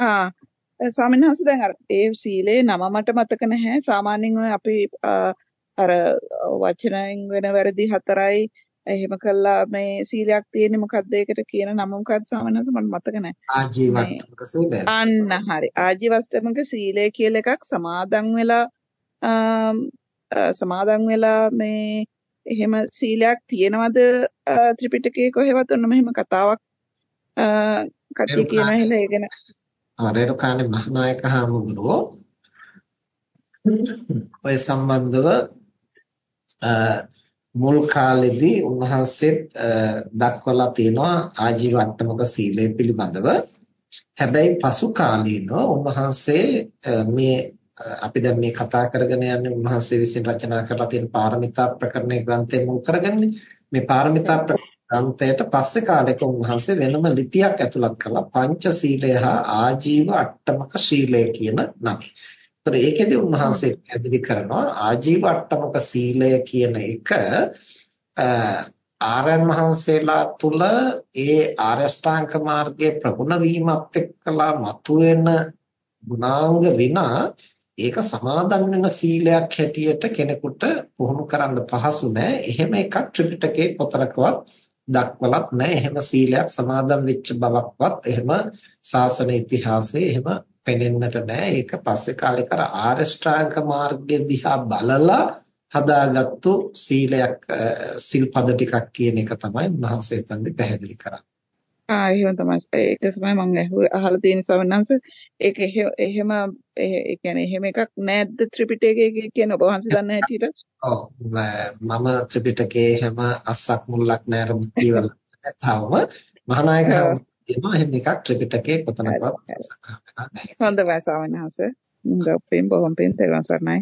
ආ ස්වාමීන් වහන්සේ දැන් අර ඒ සීලේ නම මට මතක නැහැ. සාමාන්‍යයෙන් ඔය අපි අර වචනයෙන් වෙන වැරදි හතරයි එහෙම කළා මේ සීලයක් තියෙන්නේ මොකක්ද ඒකට කියන නම මොකක්ද ස්වාමීන් වහන්සේ මට මතක නැහැ. ආජීවට්ටමක සීලය. අන්න හරි. ආජීවස්තමක සීලය කියලා එකක් සමාදන් වෙලා සමාදන් වෙලා මේ එහෙම සීලයක් තියෙනවද ත්‍රිපිටකයේ කොහෙවත් ඔන්න මෙහෙම කතාවක් කට්ටිය කියනවා එහෙනම් ඒ ගැන රේරුකාණේ මහානායක හාමුදුරුවෝ ඔය සම්බන්ධව මුල් කාලෙදී උන්වහන්සේත් දක්වලා තියෙනවා ආජීවට්ටමක සීලය පිළිබඳව. හැබැයි පසු කාලීනව උන්වහන්සේ මේ අපි දැන් මේ කතා කරගෙන යන්නේ උන්වහන්සේ විසින් රචනා කරලා තියෙන පාරමිතා ප්‍රකරණේ ග්‍රන්ථය මුල් කරගන්නේ. මේ පාරමිතා ග්‍රන්ථයට පස්සේ කාලෙක උන්වහන්සේ වෙනම ලිපියක් ඇතුළත් කළා පංචශීලය හා ආජීව අට්ටමක ශීලය කියන නම. ඒතර ඒකෙදි උන්වහන්සේ පැහැදිලි කරනවා ආජීව අට්ටමක සීලය කියන එක ආරයන් වහන්සේලා තුල ඒ ආරෂ්ඨාංග මාර්ගයේ ප්‍රගුණ වීමත් එක්කලා මතුවෙන ගුණාංග විනා ඒක සමාදන් වෙන සීලයක් හැටියට කෙනෙකුට පුහුණු කරන්න පහසු නෑ. එහෙම එකක් ත්‍රිපිටකේ පොතකවත් දක්වලත් නැහැ. එහෙම සීලයක් සමාදන් වෙච්ච බවක්වත් එහෙම ශාසන ඉතිහාසයේ එහෙම පෙනෙන්නට නැහැ. ඒක පස්සේ කාලේ කර ආරෂ්ඨාංග මාර්ගය දිහා බලලා හදාගත්තු සීලයක් සිල්පද ටිකක් කියන එක තමයි උන්වහන්සේ තන්දි පැහැදිලි කරන්නේ. ආ එහෙම තමයි. ඒක තමයි මම ඇහුවේ අහලා තියෙන සවන්නංශ. ඒක එහෙම ඒ කියන්නේ එහෙම එකක් නැද්ද ත්‍රිපිටකයේ කියන ඔබ වහන්සේ දන්න හැටියට? ඔව් මම ත්‍රිපිටකයේ හැම අස්සක් මුල්ලක් නෑර කියවලා තවම මහානායක කියනවා එහෙම එකක් ත්‍රිපිටකයේ කොතනකවත් හොඳයි වහන්සේ. ගොප්පෙන් බොහොම පින් තෙරුවන් සරණයි.